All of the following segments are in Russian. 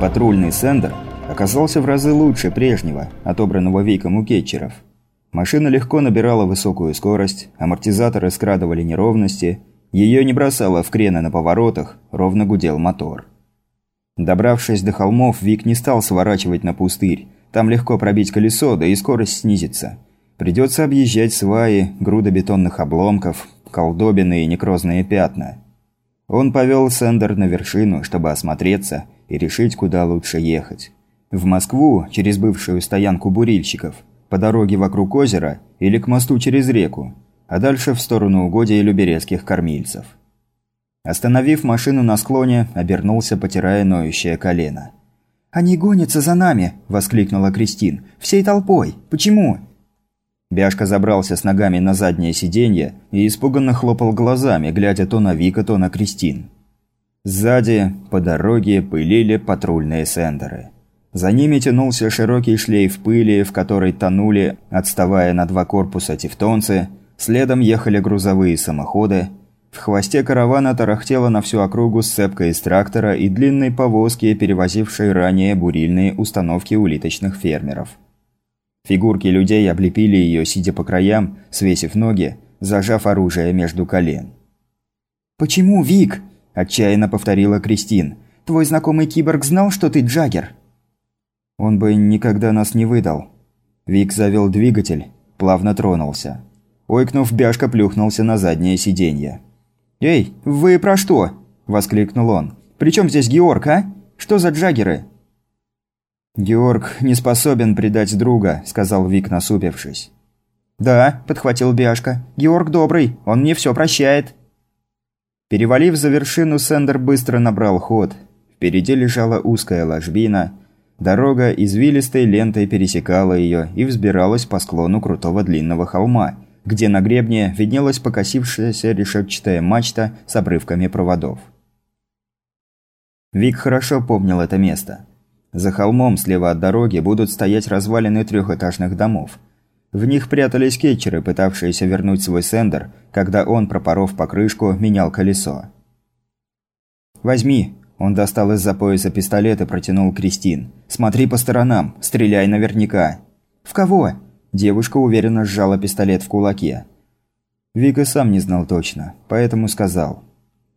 Патрульный Сендер оказался в разы лучше прежнего, отобранного Виком у кетчеров. Машина легко набирала высокую скорость, амортизаторы скрадывали неровности, ее не бросало в крены на поворотах, ровно гудел мотор. Добравшись до холмов, Вик не стал сворачивать на пустырь. Там легко пробить колесо, да и скорость снизится. Придется объезжать сваи, груды бетонных обломков, колдобины и некрозные пятна. Он повел Сендер на вершину, чтобы осмотреться и решить, куда лучше ехать. В Москву, через бывшую стоянку бурильщиков, по дороге вокруг озера или к мосту через реку, а дальше в сторону угодья люберецких кормильцев. Остановив машину на склоне, обернулся, потирая ноющее колено. «Они гонятся за нами!» – воскликнула Кристин. «Всей толпой! Почему?» Бяшка забрался с ногами на заднее сиденье и испуганно хлопал глазами, глядя то на Вика, то на Кристин. Сзади, по дороге, пылили патрульные сендеры. За ними тянулся широкий шлейф пыли, в которой тонули, отставая на два корпуса тевтонцы, следом ехали грузовые самоходы. В хвосте каравана тарахтела на всю округу сцепка из трактора и длинной повозки, перевозившей ранее бурильные установки улиточных фермеров. Фигурки людей облепили ее, сидя по краям, свесив ноги, зажав оружие между колен. «Почему, Вик?» – отчаянно повторила Кристин. «Твой знакомый киборг знал, что ты Джаггер?» «Он бы никогда нас не выдал». Вик завел двигатель, плавно тронулся. Ойкнув, Бяшка плюхнулся на заднее сиденье. «Эй, вы про что?» – воскликнул он. «При чем здесь Георг, а? Что за Джаггеры?» «Георг не способен предать друга», – сказал Вик, насупившись. «Да», – подхватил Бяшка. «Георг добрый, он мне все прощает». Перевалив за вершину, Сендер быстро набрал ход. Впереди лежала узкая ложбина. Дорога извилистой лентой пересекала ее и взбиралась по склону крутого длинного холма, где на гребне виднелась покосившаяся решетчатая мачта с обрывками проводов. Вик хорошо помнил это место. За холмом слева от дороги будут стоять развалины трехэтажных домов. В них прятались кетчеры, пытавшиеся вернуть свой сендер, когда он, пропоров покрышку, менял колесо. «Возьми!» Он достал из-за пояса пистолет и протянул Кристин. «Смотри по сторонам, стреляй наверняка!» «В кого?» Девушка уверенно сжала пистолет в кулаке. Вика сам не знал точно, поэтому сказал.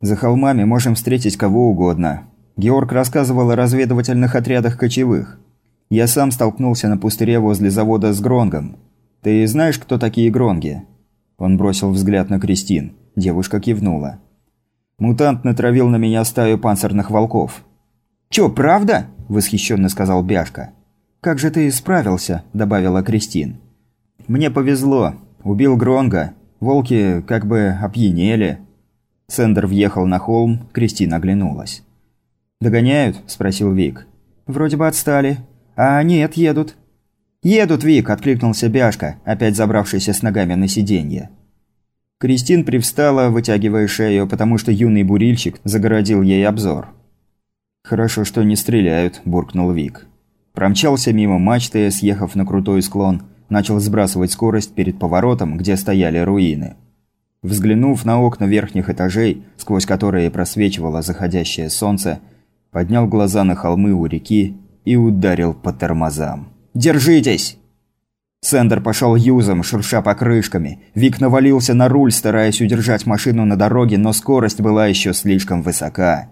«За холмами можем встретить кого угодно. Георг рассказывал о разведывательных отрядах кочевых. Я сам столкнулся на пустыре возле завода с Гронгом. Ты знаешь, кто такие Гронги?» Он бросил взгляд на Кристин. Девушка кивнула. «Мутант натравил на меня стаю панцирных волков». «Чё, правда?» – восхищенно сказал Бяшка. «Как же ты справился?» – добавила Кристин. «Мне повезло. Убил Гронга. Волки как бы опьянели». Сендер въехал на холм, Кристин оглянулась. «Догоняют?» – спросил Вик. «Вроде бы отстали. А нет, едут». «Едут, Вик!» – откликнулся Бяшка, опять забравшийся с ногами на сиденье. Кристин привстала, вытягивая шею, потому что юный бурильщик загородил ей обзор. «Хорошо, что не стреляют», – буркнул Вик. Промчался мимо мачты, съехав на крутой склон, начал сбрасывать скорость перед поворотом, где стояли руины. Взглянув на окна верхних этажей, сквозь которые просвечивало заходящее солнце, поднял глаза на холмы у реки и ударил по тормозам. «Держитесь!» Сендер пошел юзом, шурша покрышками. Вик навалился на руль, стараясь удержать машину на дороге, но скорость была еще слишком высока.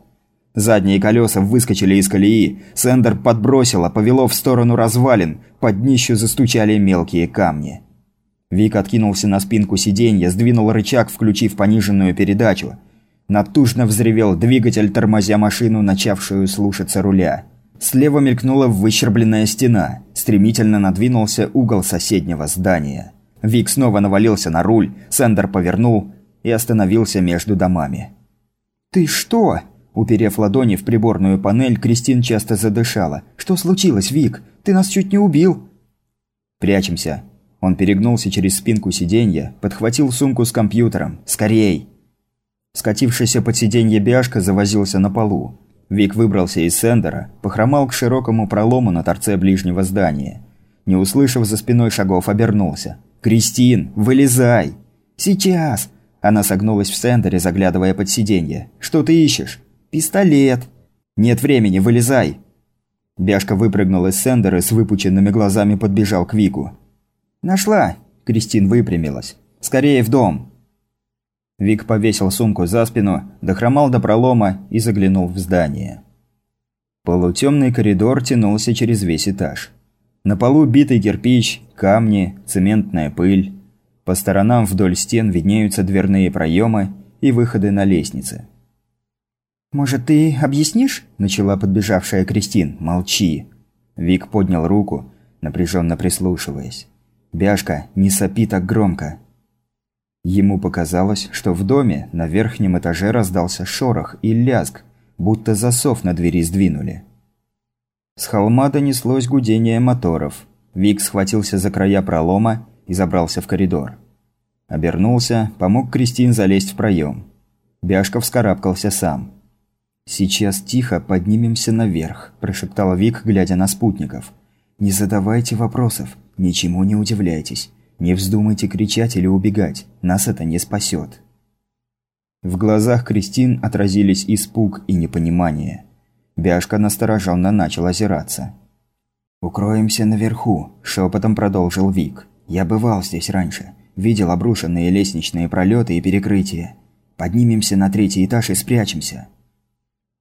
Задние колеса выскочили из колеи. Сендер подбросило, повело в сторону развалин. Под днищу застучали мелкие камни. Вик откинулся на спинку сиденья, сдвинул рычаг, включив пониженную передачу. Натужно взревел двигатель, тормозя машину, начавшую слушаться руля. Слева мелькнула выщербленная стена. Стремительно надвинулся угол соседнего здания. Вик снова навалился на руль, Сендер повернул и остановился между домами. «Ты что?» Уперев ладони в приборную панель, Кристин часто задышала. «Что случилось, Вик? Ты нас чуть не убил!» «Прячемся!» Он перегнулся через спинку сиденья, подхватил сумку с компьютером. «Скорей!» Скатившийся под сиденье бяшка завозился на полу. Вик выбрался из сендера, похромал к широкому пролому на торце ближнего здания. Не услышав за спиной шагов, обернулся. «Кристин, вылезай!» «Сейчас!» Она согнулась в сендере, заглядывая под сиденье. «Что ты ищешь?» «Пистолет!» «Нет времени, вылезай!» Бяшка выпрыгнул из сендера с выпученными глазами подбежал к Вику. «Нашла!» – Кристин выпрямилась. «Скорее в дом!» Вик повесил сумку за спину, дохромал до пролома и заглянул в здание. Полутемный коридор тянулся через весь этаж. На полу битый кирпич, камни, цементная пыль. По сторонам вдоль стен виднеются дверные проемы и выходы на лестнице. «Может, ты объяснишь?» – начала подбежавшая Кристин. «Молчи!» Вик поднял руку, напряженно прислушиваясь. «Бяшка, не сопи так громко!» Ему показалось, что в доме на верхнем этаже раздался шорох и лязг, будто засов на двери сдвинули. С холма донеслось гудение моторов. Вик схватился за края пролома и забрался в коридор. Обернулся, помог Кристин залезть в проем. Бяшка вскарабкался сам. «Сейчас тихо поднимемся наверх», – прошептал Вик, глядя на спутников. «Не задавайте вопросов, ничему не удивляйтесь. Не вздумайте кричать или убегать, нас это не спасет». В глазах Кристин отразились испуг и непонимание. Бяшка настороженно начал озираться. «Укроемся наверху», – шепотом продолжил Вик. «Я бывал здесь раньше. Видел обрушенные лестничные пролеты и перекрытия. Поднимемся на третий этаж и спрячемся».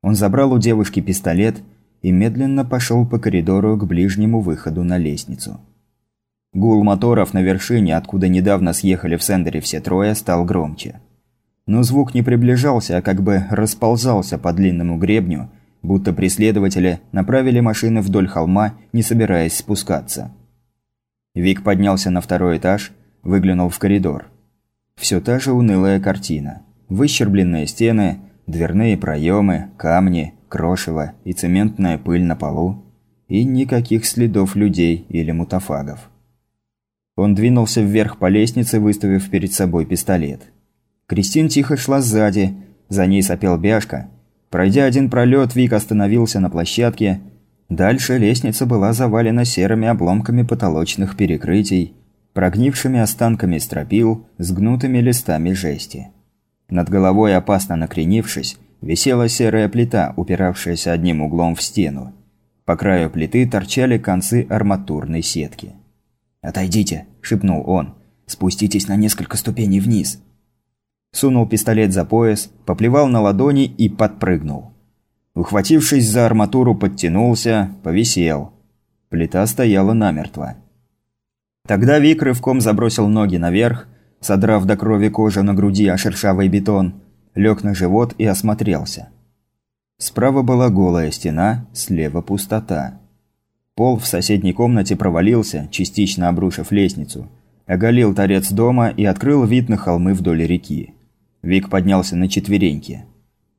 Он забрал у девушки пистолет и медленно пошел по коридору к ближнему выходу на лестницу. Гул моторов на вершине, откуда недавно съехали в сендере все трое, стал громче. Но звук не приближался, а как бы расползался по длинному гребню, будто преследователи направили машины вдоль холма, не собираясь спускаться. Вик поднялся на второй этаж, выглянул в коридор. Все та же унылая картина. Выщербленные стены, дверные проемы, камни, крошево и цементная пыль на полу. И никаких следов людей или мутафагов. Он двинулся вверх по лестнице, выставив перед собой пистолет. Кристин тихо шла сзади, за ней сопел Бяшка. Пройдя один пролет, Вик остановился на площадке. Дальше лестница была завалена серыми обломками потолочных перекрытий, прогнившими останками стропил, с гнутыми листами жести. Над головой, опасно накренившись, висела серая плита, упиравшаяся одним углом в стену. По краю плиты торчали концы арматурной сетки. «Отойдите», – шепнул он. «Спуститесь на несколько ступеней вниз». Сунул пистолет за пояс, поплевал на ладони и подпрыгнул. Ухватившись за арматуру, подтянулся, повисел. Плита стояла намертво. Тогда Вик рывком забросил ноги наверх, содрав до крови кожу на груди о шершавый бетон, лег на живот и осмотрелся. Справа была голая стена, слева пустота. Пол в соседней комнате провалился, частично обрушив лестницу. Оголил торец дома и открыл вид на холмы вдоль реки. Вик поднялся на четвереньки.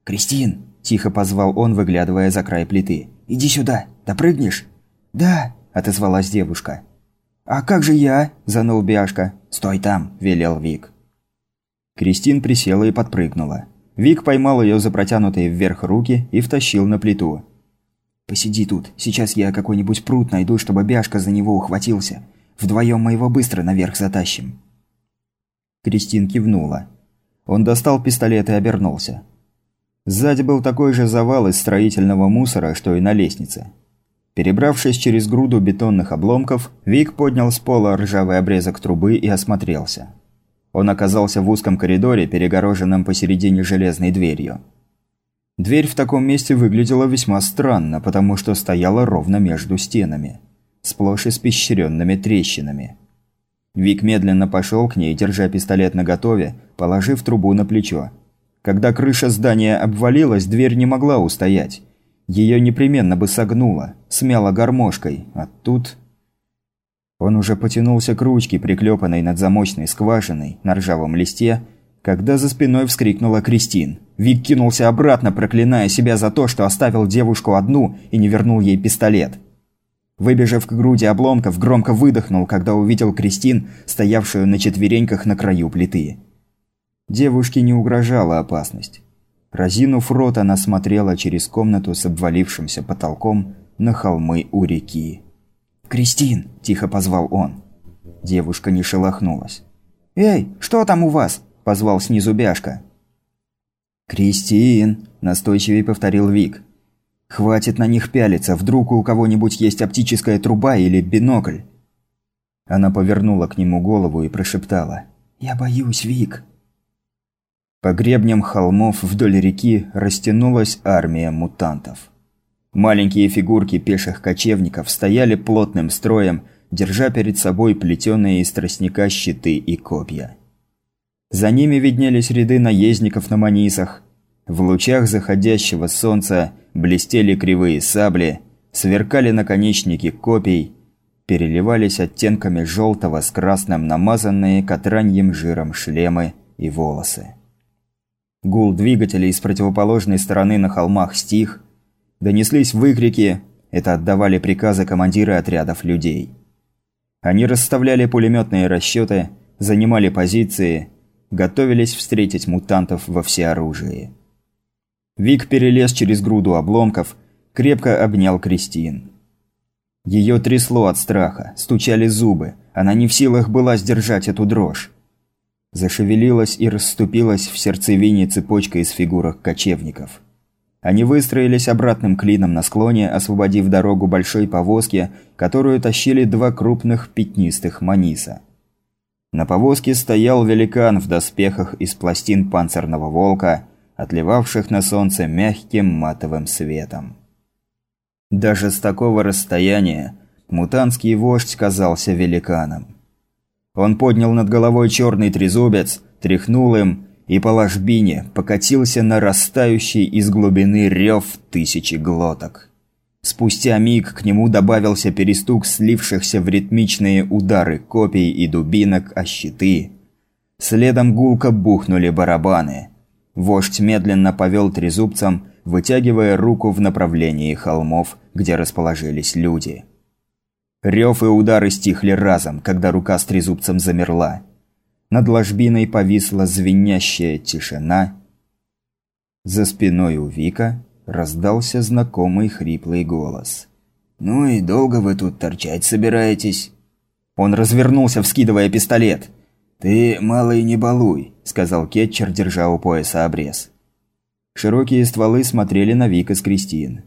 «Кристин!» – тихо позвал он, выглядывая за край плиты. «Иди сюда! Допрыгнешь?» «Да!» – отозвалась девушка. «А как же я?» – заныл Бяшка. «Стой там!» – велел Вик. Кристин присела и подпрыгнула. Вик поймал ее за протянутые вверх руки и втащил на плиту. «Посиди тут. Сейчас я какой-нибудь пруд найду, чтобы Бяшка за него ухватился. Вдвоем мы его быстро наверх затащим». Кристин кивнула. Он достал пистолет и обернулся. Сзади был такой же завал из строительного мусора, что и на лестнице. Перебравшись через груду бетонных обломков, Вик поднял с пола ржавый обрезок трубы и осмотрелся. Он оказался в узком коридоре, перегороженном посередине железной дверью. Дверь в таком месте выглядела весьма странно, потому что стояла ровно между стенами, сплошь испещренными трещинами. Вик медленно пошел к ней, держа пистолет наготове, положив трубу на плечо. Когда крыша здания обвалилась, дверь не могла устоять. Ее непременно бы согнуло, смяло гармошкой, а тут... Он уже потянулся к ручке, приклепанной над замочной скважиной на ржавом листе, когда за спиной вскрикнула Кристин. Вик кинулся обратно, проклиная себя за то, что оставил девушку одну и не вернул ей пистолет. Выбежав к груди обломков, громко выдохнул, когда увидел Кристин, стоявшую на четвереньках на краю плиты. Девушке не угрожала опасность. Разинув рот, она смотрела через комнату с обвалившимся потолком на холмы у реки. «Кристин!» – тихо позвал он. Девушка не шелохнулась. «Эй, что там у вас?» – позвал снизу Бяшка. «Кристин!» – настойчивее повторил Вик. «Хватит на них пялиться, вдруг у кого-нибудь есть оптическая труба или бинокль». Она повернула к нему голову и прошептала. «Я боюсь, Вик». По гребням холмов вдоль реки растянулась армия мутантов. Маленькие фигурки пеших кочевников стояли плотным строем, держа перед собой плетеные из тростника щиты и копья. За ними виднелись ряды наездников на манисах. В лучах заходящего солнца блестели кривые сабли, сверкали наконечники копий, переливались оттенками желтого с красным намазанные катраньем жиром шлемы и волосы. Гул двигателей с противоположной стороны на холмах стих, донеслись выкрики, это отдавали приказы командиры отрядов людей. Они расставляли пулеметные расчеты, занимали позиции, готовились встретить мутантов во всеоружии. Вик перелез через груду обломков, крепко обнял Кристин. Ее трясло от страха, стучали зубы, она не в силах была сдержать эту дрожь. Зашевелилась и расступилась в сердцевине цепочка из фигурок кочевников. Они выстроились обратным клином на склоне, освободив дорогу большой повозке, которую тащили два крупных пятнистых маниса. На повозке стоял великан в доспехах из пластин панцирного волка, отливавших на солнце мягким матовым светом. Даже с такого расстояния мутантский вождь казался великаном. Он поднял над головой черный трезубец, тряхнул им и по ложбине покатился нарастающий из глубины рев тысячи глоток. Спустя миг к нему добавился перестук слившихся в ритмичные удары копий и дубинок о щиты. Следом гулко бухнули барабаны. Вождь медленно повел трезубцем, вытягивая руку в направлении холмов, где расположились люди. Рев и удары стихли разом, когда рука с трезубцем замерла. Над ложбиной повисла звенящая тишина. За спиной у Вика раздался знакомый хриплый голос. «Ну и долго вы тут торчать собираетесь?» Он развернулся, вскидывая пистолет. «Ты, малый, не балуй», – сказал Кетчер, держа у пояса обрез. Широкие стволы смотрели на Вика с Кристин.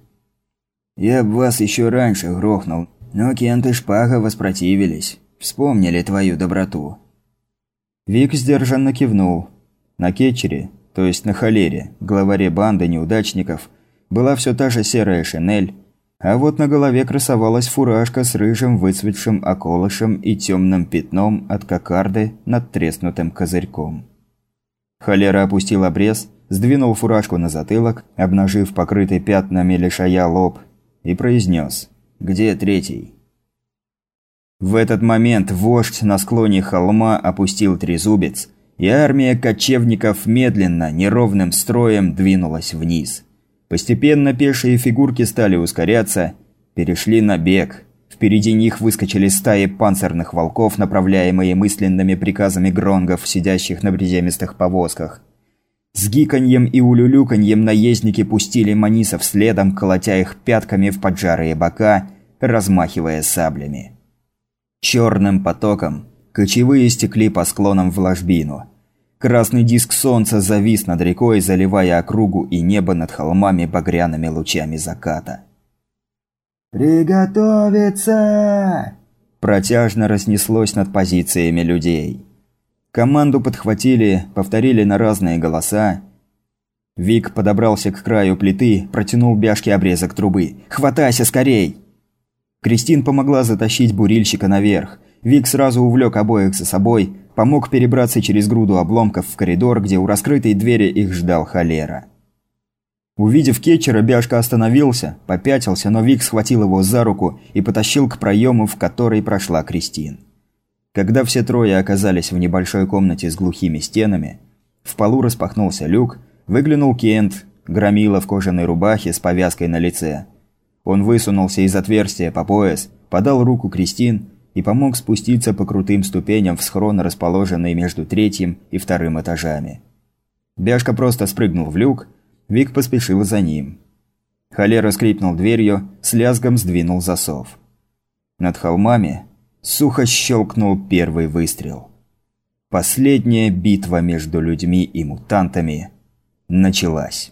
«Я б вас еще раньше грохнул, но Кент и Шпага воспротивились. Вспомнили твою доброту». Вик сдержанно кивнул. На Кетчере, то есть на Холере, главаре банды неудачников, была все та же серая шинель, а вот на голове красовалась фуражка с рыжим выцветшим околышем и темным пятном от кокарды над треснутым козырьком. Холера опустил обрез, сдвинул фуражку на затылок, обнажив покрытый пятнами лишая лоб, и произнес «Где третий?». В этот момент вождь на склоне холма опустил трезубец, и армия кочевников медленно, неровным строем двинулась вниз – Постепенно пешие фигурки стали ускоряться, перешли на бег. Впереди них выскочили стаи панцирных волков, направляемые мысленными приказами гронгов, сидящих на приземистых повозках. С гиканьем и улюлюканьем наездники пустили манисов следом, колотя их пятками в поджарые бока, размахивая саблями. Черным потоком кочевые стекли по склонам в ложбину – Красный диск солнца завис над рекой, заливая округу и небо над холмами багряными лучами заката. «Приготовиться!» Протяжно разнеслось над позициями людей. Команду подхватили, повторили на разные голоса. Вик подобрался к краю плиты, протянул бяшки обрезок трубы. «Хватайся скорей!» Кристин помогла затащить бурильщика наверх. Вик сразу увлек обоих за собой, помог перебраться через груду обломков в коридор, где у раскрытой двери их ждал холера. Увидев Кетчера, Бяшка остановился, попятился, но Вик схватил его за руку и потащил к проему, в который прошла Кристин. Когда все трое оказались в небольшой комнате с глухими стенами, в полу распахнулся люк, выглянул Кент, громила в кожаной рубахе с повязкой на лице. Он высунулся из отверстия по пояс, подал руку Кристин и помог спуститься по крутым ступеням в схрон, расположенный между третьим и вторым этажами. Бяшка просто спрыгнул в люк, Вик поспешил за ним. Холера скрипнул дверью, с лязгом сдвинул засов. Над холмами сухо щелкнул первый выстрел. Последняя битва между людьми и мутантами началась.